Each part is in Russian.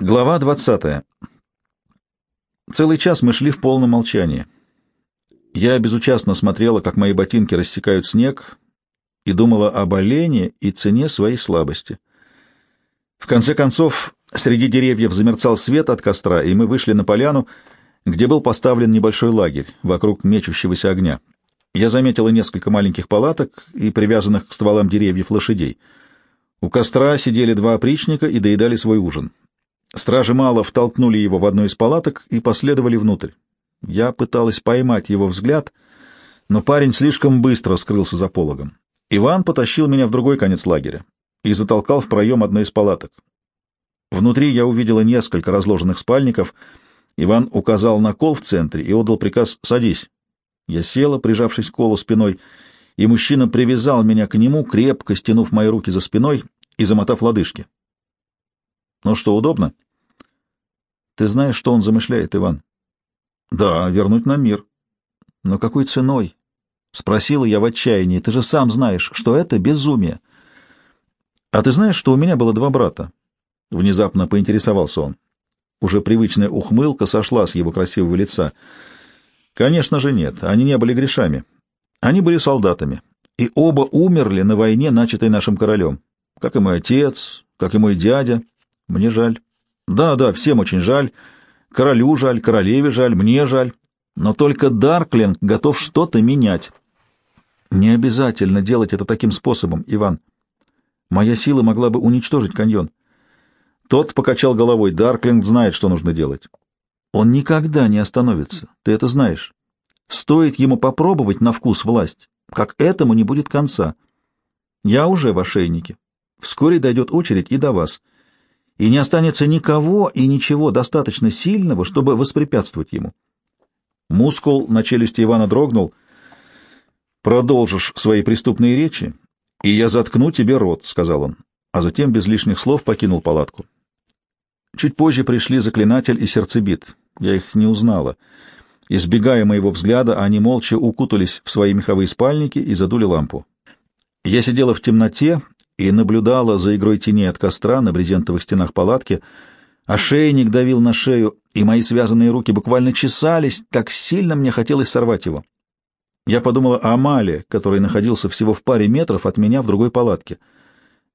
Глава 20. Целый час мы шли в полном молчании. Я безучастно смотрела, как мои ботинки рассекают снег, и думала об олене и цене своей слабости. В конце концов, среди деревьев замерцал свет от костра, и мы вышли на поляну, где был поставлен небольшой лагерь вокруг мечущегося огня. Я заметила несколько маленьких палаток и привязанных к стволам деревьев лошадей. У костра сидели два опричника и доедали свой ужин. Стражи мало втолкнули его в одну из палаток и последовали внутрь. Я пыталась поймать его взгляд, но парень слишком быстро скрылся за пологом. Иван потащил меня в другой конец лагеря и затолкал в проем одной из палаток. Внутри я увидела несколько разложенных спальников. Иван указал на кол в центре и отдал приказ «садись». Я села, прижавшись к колу спиной, и мужчина привязал меня к нему, крепко стянув мои руки за спиной и замотав лодыжки. Ну что, удобно? Ты знаешь, что он замышляет, Иван? Да, вернуть нам мир. Но какой ценой? Спросила я в отчаянии. Ты же сам знаешь, что это безумие. А ты знаешь, что у меня было два брата? Внезапно поинтересовался он. Уже привычная ухмылка сошла с его красивого лица. Конечно же нет, они не были грешами. Они были солдатами, и оба умерли на войне, начатой нашим королем. Как и мой отец, как и мой дядя, мне жаль. Да, да, всем очень жаль. Королю жаль, королеве жаль, мне жаль. Но только Дарклинг готов что-то менять. Не обязательно делать это таким способом, Иван. Моя сила могла бы уничтожить каньон. Тот покачал головой. Дарклинг знает, что нужно делать. Он никогда не остановится. Ты это знаешь. Стоит ему попробовать на вкус власть, как этому не будет конца. Я уже в ошейнике. Вскоре дойдет очередь и до вас — и не останется никого и ничего достаточно сильного, чтобы воспрепятствовать ему. Мускул на челюсти Ивана дрогнул. «Продолжишь свои преступные речи, и я заткну тебе рот», — сказал он, а затем без лишних слов покинул палатку. Чуть позже пришли заклинатель и сердцебит. Я их не узнала. Избегая моего взгляда, они молча укутались в свои меховые спальники и задули лампу. Я сидела в темноте и наблюдала за игрой теней от костра на брезентовых стенах палатки. Ошейник давил на шею, и мои связанные руки буквально чесались, так сильно мне хотелось сорвать его. Я подумала о Амале, который находился всего в паре метров от меня в другой палатке.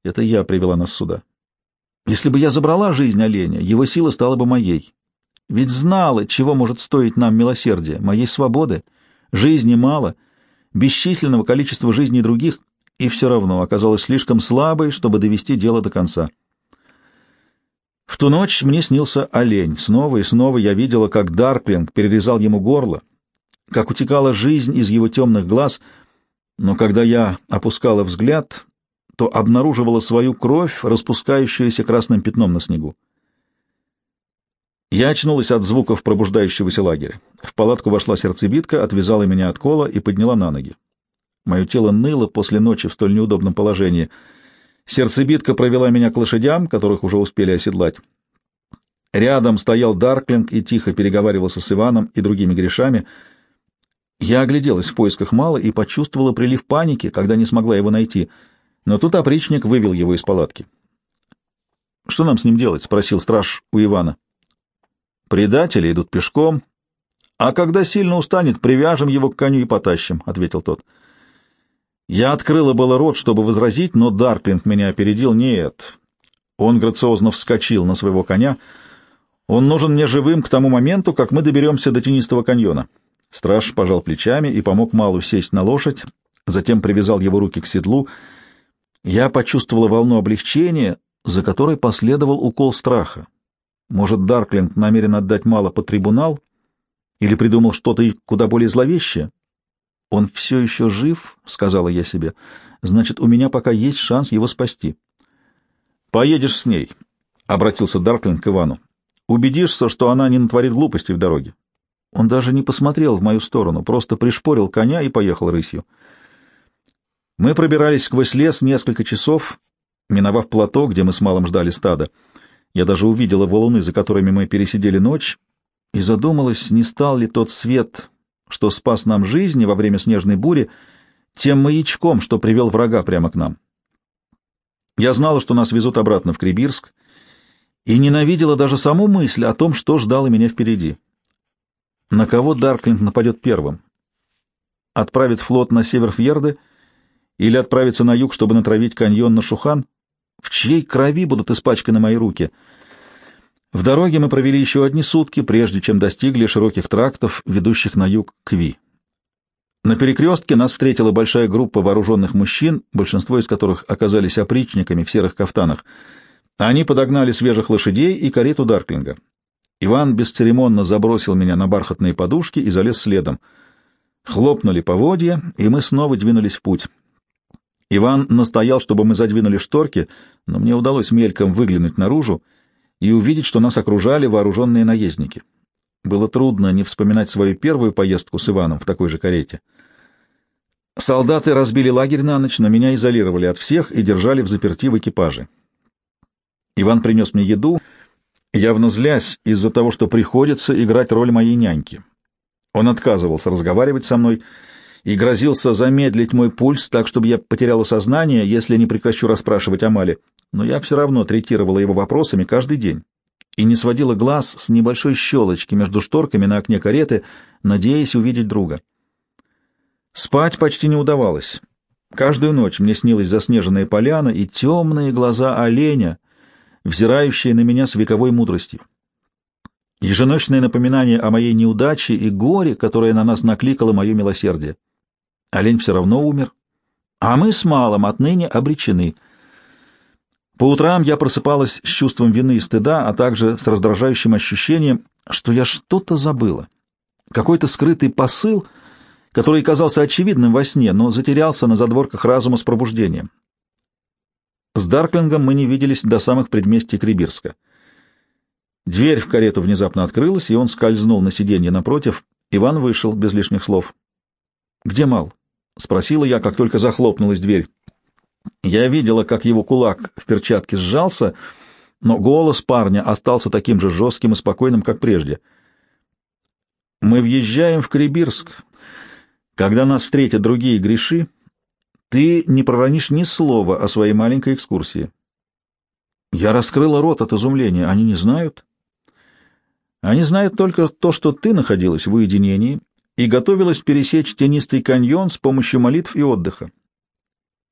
Это я привела нас сюда. Если бы я забрала жизнь оленя, его сила стала бы моей. Ведь знала, чего может стоить нам милосердие, моей свободы. Жизни мало, бесчисленного количества жизней других — и все равно оказалась слишком слабой, чтобы довести дело до конца. В ту ночь мне снился олень. Снова и снова я видела, как Дарклинг перерезал ему горло, как утекала жизнь из его темных глаз, но когда я опускала взгляд, то обнаруживала свою кровь, распускающуюся красным пятном на снегу. Я очнулась от звуков пробуждающегося лагеря. В палатку вошла сердцебитка, отвязала меня от кола и подняла на ноги. Мое тело ныло после ночи в столь неудобном положении. Сердцебитка провела меня к лошадям, которых уже успели оседлать. Рядом стоял Дарклинг и тихо переговаривался с Иваном и другими грешами. Я огляделась в поисках Мала и почувствовала прилив паники, когда не смогла его найти, но тут опричник вывел его из палатки. — Что нам с ним делать? — спросил страж у Ивана. — Предатели идут пешком, а когда сильно устанет, привяжем его к коню и потащим, — ответил тот. — я открыла было рот, чтобы возразить, но Дарклинг меня опередил. Нет. Он грациозно вскочил на своего коня. Он нужен мне живым к тому моменту, как мы доберемся до тенистого каньона. Страж пожал плечами и помог Малу сесть на лошадь, затем привязал его руки к седлу. Я почувствовала волну облегчения, за которой последовал укол страха. Может, Дарклинг намерен отдать Мала под трибунал или придумал что-то куда более зловещее? «Он все еще жив», — сказала я себе. «Значит, у меня пока есть шанс его спасти». «Поедешь с ней», — обратился Дарклин к Ивану. «Убедишься, что она не натворит глупостей в дороге». Он даже не посмотрел в мою сторону, просто пришпорил коня и поехал рысью. Мы пробирались сквозь лес несколько часов, миновав плато, где мы с малым ждали стада. Я даже увидела валуны, за которыми мы пересидели ночь, и задумалась, не стал ли тот свет, что спас нам жизни во время снежной бури, тем маячком, что привел врага прямо к нам. Я знала, что нас везут обратно в Крибирск, и ненавидела даже саму мысль о том, что ждало меня впереди. На кого Дарклинг нападет первым? Отправит флот на север Фьерды или отправится на юг, чтобы натравить каньон на Шухан? В чьей крови будут испачканы мои руки? В дороге мы провели еще одни сутки, прежде чем достигли широких трактов, ведущих на юг к Ви. На перекрестке нас встретила большая группа вооруженных мужчин, большинство из которых оказались опричниками в серых кафтанах. Они подогнали свежих лошадей и карету Дарклинга. Иван бесцеремонно забросил меня на бархатные подушки и залез следом. Хлопнули поводья, и мы снова двинулись в путь. Иван настоял, чтобы мы задвинули шторки, но мне удалось мельком выглянуть наружу и увидеть, что нас окружали вооруженные наездники. Было трудно не вспоминать свою первую поездку с Иваном в такой же карете. Солдаты разбили лагерь на ночь, но меня изолировали от всех и держали в заперти в экипаже. Иван принес мне еду, явно злясь из-за того, что приходится играть роль моей няньки. Он отказывался разговаривать со мной и грозился замедлить мой пульс так, чтобы я потеряла сознание, если не прекращу расспрашивать о Мале, но я все равно третировала его вопросами каждый день и не сводила глаз с небольшой щелочки между шторками на окне кареты, надеясь увидеть друга. Спать почти не удавалось. Каждую ночь мне снилась заснеженная поляна и темные глаза оленя, взирающие на меня с вековой мудростью. Еженочное напоминание о моей неудаче и горе, которое на нас накликало мое милосердие. Олень все равно умер, а мы с Малом отныне обречены. По утрам я просыпалась с чувством вины и стыда, а также с раздражающим ощущением, что я что-то забыла. Какой-то скрытый посыл — который казался очевидным во сне, но затерялся на задворках разума с пробуждением. С Дарклингом мы не виделись до самых предместий Крибирска. Дверь в карету внезапно открылась, и он скользнул на сиденье напротив. Иван вышел без лишних слов. «Где Мал?» — спросила я, как только захлопнулась дверь. Я видела, как его кулак в перчатке сжался, но голос парня остался таким же жестким и спокойным, как прежде. «Мы въезжаем в Крибирск», когда нас встретят другие греши, ты не проронишь ни слова о своей маленькой экскурсии. Я раскрыла рот от изумления. Они не знают? Они знают только то, что ты находилась в уединении и готовилась пересечь тенистый каньон с помощью молитв и отдыха.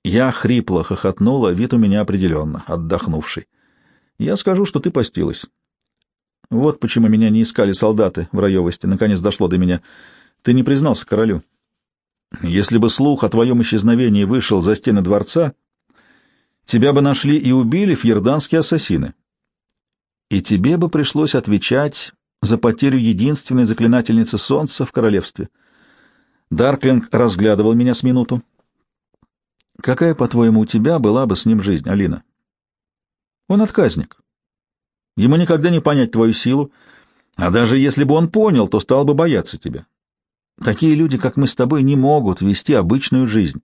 Я хрипло хохотнула, вид у меня определенно, отдохнувший. Я скажу, что ты постилась. Вот почему меня не искали солдаты в Раевости. Наконец дошло до меня. Ты не признался королю. Если бы слух о твоем исчезновении вышел за стены дворца, тебя бы нашли и убили фьерданские ассасины. И тебе бы пришлось отвечать за потерю единственной заклинательницы солнца в королевстве. Дарклинг разглядывал меня с минуту. Какая, по-твоему, у тебя была бы с ним жизнь, Алина? Он отказник. Ему никогда не понять твою силу, а даже если бы он понял, то стал бы бояться тебя. Такие люди, как мы с тобой, не могут вести обычную жизнь.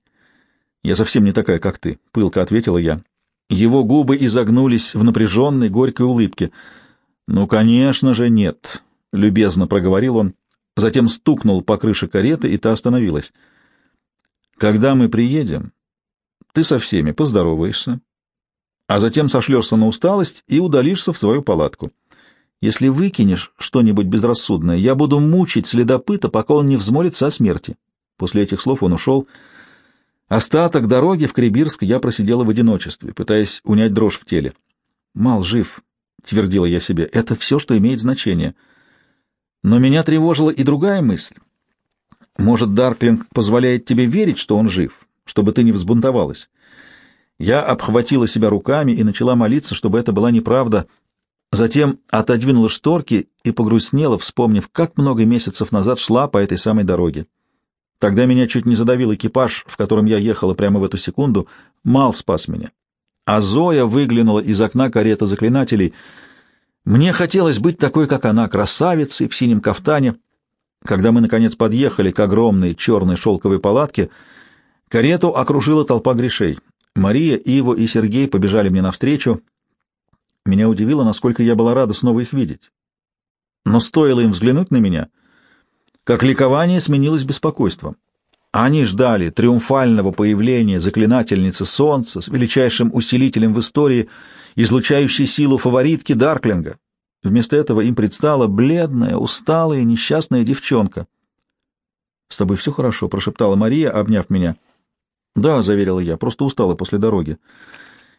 Я совсем не такая, как ты, — пылко ответила я. Его губы изогнулись в напряженной, горькой улыбке. Ну, конечно же, нет, — любезно проговорил он. Затем стукнул по крыше кареты, и та остановилась. Когда мы приедем, ты со всеми поздороваешься, а затем сошлешься на усталость и удалишься в свою палатку. Если выкинешь что-нибудь безрассудное, я буду мучить следопыта, пока он не взмолится о смерти. После этих слов он ушел. Остаток дороги в Кребирск я просидела в одиночестве, пытаясь унять дрожь в теле. «Мал жив», — твердила я себе, — «это все, что имеет значение». Но меня тревожила и другая мысль. Может, Дарклинг позволяет тебе верить, что он жив, чтобы ты не взбунтовалась? Я обхватила себя руками и начала молиться, чтобы это была неправда, Затем отодвинула шторки и погрустнела, вспомнив, как много месяцев назад шла по этой самой дороге. Тогда меня чуть не задавил экипаж, в котором я ехала прямо в эту секунду. Мал спас меня. А Зоя выглянула из окна карета заклинателей. Мне хотелось быть такой, как она, красавицей в синем кафтане. Когда мы, наконец, подъехали к огромной черной шелковой палатке, карету окружила толпа грешей. Мария, Иво и Сергей побежали мне навстречу — меня удивило, насколько я была рада снова их видеть. Но стоило им взглянуть на меня, как ликование сменилось беспокойством. Они ждали триумфального появления заклинательницы солнца с величайшим усилителем в истории излучающей силу фаворитки Дарклинга. Вместо этого им предстала бледная, усталая, несчастная девчонка. — С тобой все хорошо, — прошептала Мария, обняв меня. — Да, — заверила я, — просто устала после дороги.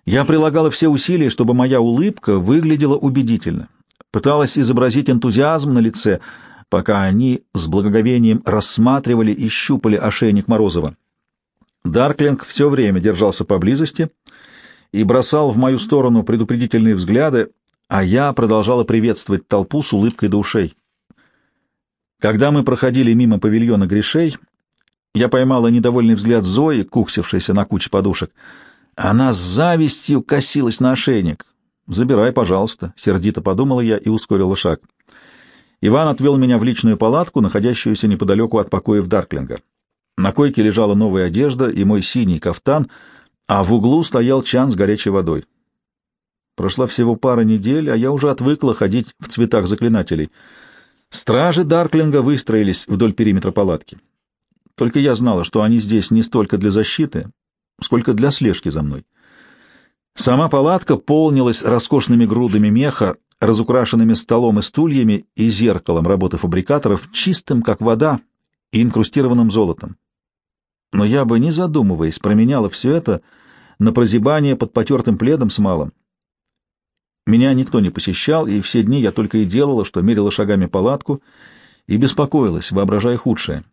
Я прилагала все усилия, чтобы моя улыбка выглядела убедительно. Пыталась изобразить энтузиазм на лице, пока они с благоговением рассматривали и щупали ошейник Морозова. Дарклинг все время держался поблизости и бросал в мою сторону предупредительные взгляды, а я продолжала приветствовать толпу с улыбкой до ушей. Когда мы проходили мимо павильона грешей, я поймала недовольный взгляд Зои, куксившейся на куче подушек. Она с завистью косилась на ошейник. «Забирай, пожалуйста», — сердито подумала я и ускорила шаг. Иван отвел меня в личную палатку, находящуюся неподалеку от покоев Дарклинга. На койке лежала новая одежда и мой синий кафтан, а в углу стоял чан с горячей водой. Прошла всего пара недель, а я уже отвыкла ходить в цветах заклинателей — Стражи Дарклинга выстроились вдоль периметра палатки. Только я знала, что они здесь не столько для защиты, сколько для слежки за мной. Сама палатка полнилась роскошными грудами меха, разукрашенными столом и стульями и зеркалом работы фабрикаторов, чистым, как вода, и инкрустированным золотом. Но я бы, не задумываясь, променяла все это на прозябание под потертым пледом с малым. Меня никто не посещал, и все дни я только и делала, что мерила шагами палатку и беспокоилась, воображая худшее.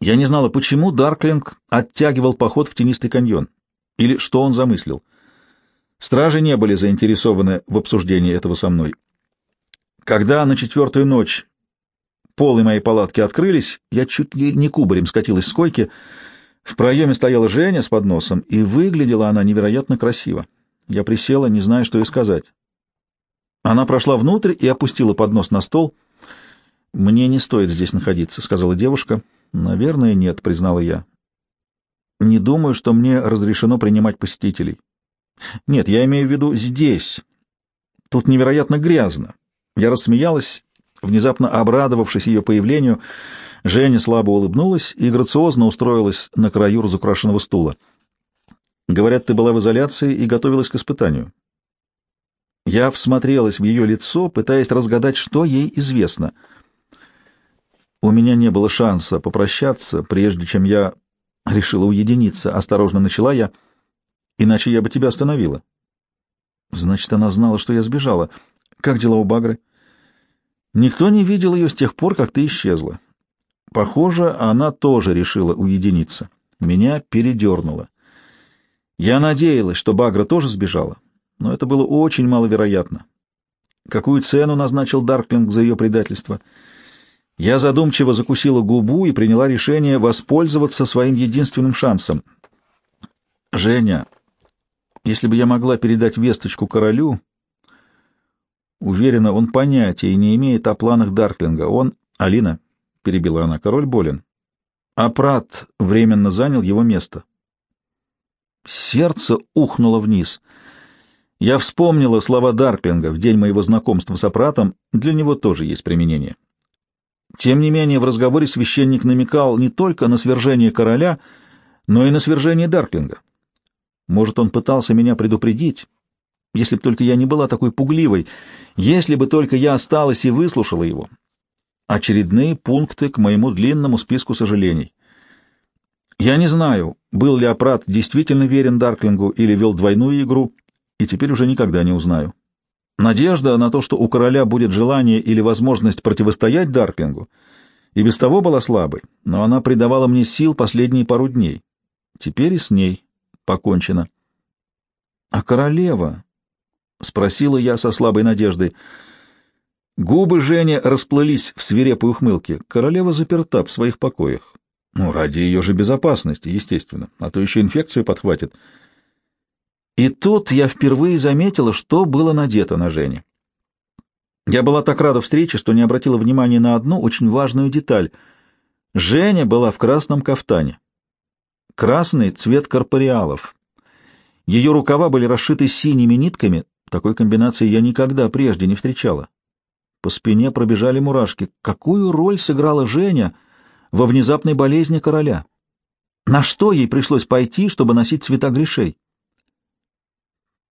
Я не знала, почему Дарклинг оттягивал поход в тенистый каньон, или что он замыслил. Стражи не были заинтересованы в обсуждении этого со мной. Когда на четвертую ночь полы моей палатки открылись, я чуть ли не кубарем скатилась с койки. В проеме стояла Женя с подносом, и выглядела она невероятно красиво. Я присела, не зная, что ей сказать. Она прошла внутрь и опустила поднос на стол. «Мне не стоит здесь находиться», — сказала девушка. «Наверное, нет», — признала я. «Не думаю, что мне разрешено принимать посетителей». «Нет, я имею в виду здесь. Тут невероятно грязно». Я рассмеялась, внезапно обрадовавшись ее появлению. Женя слабо улыбнулась и грациозно устроилась на краю разукрашенного стула. Говорят, ты была в изоляции и готовилась к испытанию. Я всмотрелась в ее лицо, пытаясь разгадать, что ей известно. У меня не было шанса попрощаться, прежде чем я решила уединиться. Осторожно начала я, иначе я бы тебя остановила. Значит, она знала, что я сбежала. Как дела у Багры? Никто не видел ее с тех пор, как ты исчезла. Похоже, она тоже решила уединиться. Меня передернуло. Я надеялась, что Багра тоже сбежала, но это было очень маловероятно. Какую цену назначил Дарклинг за ее предательство? Я задумчиво закусила губу и приняла решение воспользоваться своим единственным шансом. «Женя, если бы я могла передать весточку королю...» Уверена, он понятия не имеет о планах Дарклинга. Он... Алина, — перебила она, — король болен. А Прат временно занял его место. Сердце ухнуло вниз. Я вспомнила слова Дарклинга в день моего знакомства с Апратом, для него тоже есть применение. Тем не менее, в разговоре священник намекал не только на свержение короля, но и на свержение Дарклинга. Может, он пытался меня предупредить, если бы только я не была такой пугливой, если бы только я осталась и выслушала его. Очередные пункты к моему длинному списку сожалений. Я не знаю, был ли Апрат действительно верен Дарклингу или вел двойную игру, и теперь уже никогда не узнаю. Надежда на то, что у короля будет желание или возможность противостоять Дарклингу, и без того была слабой, но она придавала мне сил последние пару дней. Теперь и с ней покончено. — А королева? — спросила я со слабой надеждой. Губы Жени расплылись в свирепой ухмылке. Королева заперта в своих покоях. Ну, ради ее же безопасности, естественно, а то еще инфекцию подхватит. И тут я впервые заметила, что было надето на Жене. Я была так рада встрече, что не обратила внимания на одну очень важную деталь. Женя была в красном кафтане. Красный цвет корпориалов. Ее рукава были расшиты синими нитками, такой комбинации я никогда прежде не встречала. По спине пробежали мурашки. Какую роль сыграла Женя — во внезапной болезни короля. На что ей пришлось пойти, чтобы носить цвета грешей?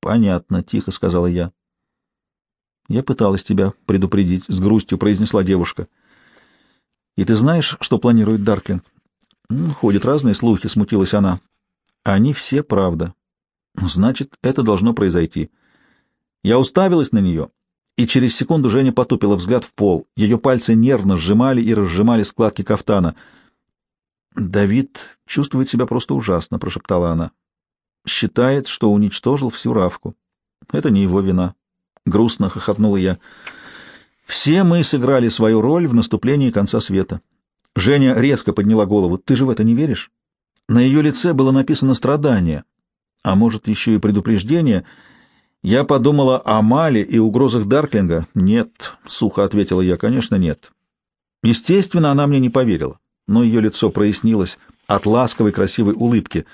Понятно, тихо сказала я. Я пыталась тебя предупредить, с грустью произнесла девушка. И ты знаешь, что планирует Дарклинг? Ходят разные слухи, смутилась она. Они все правда. Значит, это должно произойти. Я уставилась на нее, и через секунду Женя потупила взгляд в пол. Ее пальцы нервно сжимали и разжимали складки кафтана. «Давид чувствует себя просто ужасно», — прошептала она. «Считает, что уничтожил всю Равку. Это не его вина». Грустно хохотнула я. «Все мы сыграли свою роль в наступлении конца света». Женя резко подняла голову. «Ты же в это не веришь?» На ее лице было написано страдание, а может, еще и предупреждение — я подумала о Мале и угрозах Дарклинга. Нет, сухо ответила я, конечно, нет. Естественно, она мне не поверила, но ее лицо прояснилось от ласковой красивой улыбки.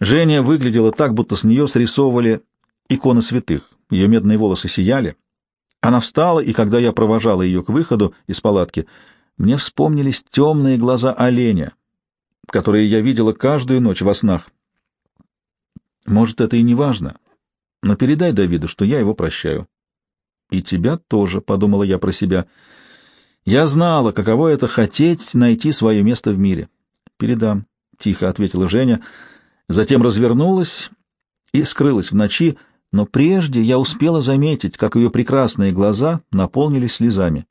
Женя выглядела так, будто с нее срисовывали иконы святых. Ее медные волосы сияли. Она встала, и когда я провожала ее к выходу из палатки, мне вспомнились темные глаза оленя, которые я видела каждую ночь во снах. Может, это и не важно, но передай Давиду, что я его прощаю. И тебя тоже, — подумала я про себя. Я знала, каково это — хотеть найти свое место в мире. Передам, — тихо ответила Женя, затем развернулась и скрылась в ночи, но прежде я успела заметить, как ее прекрасные глаза наполнились слезами.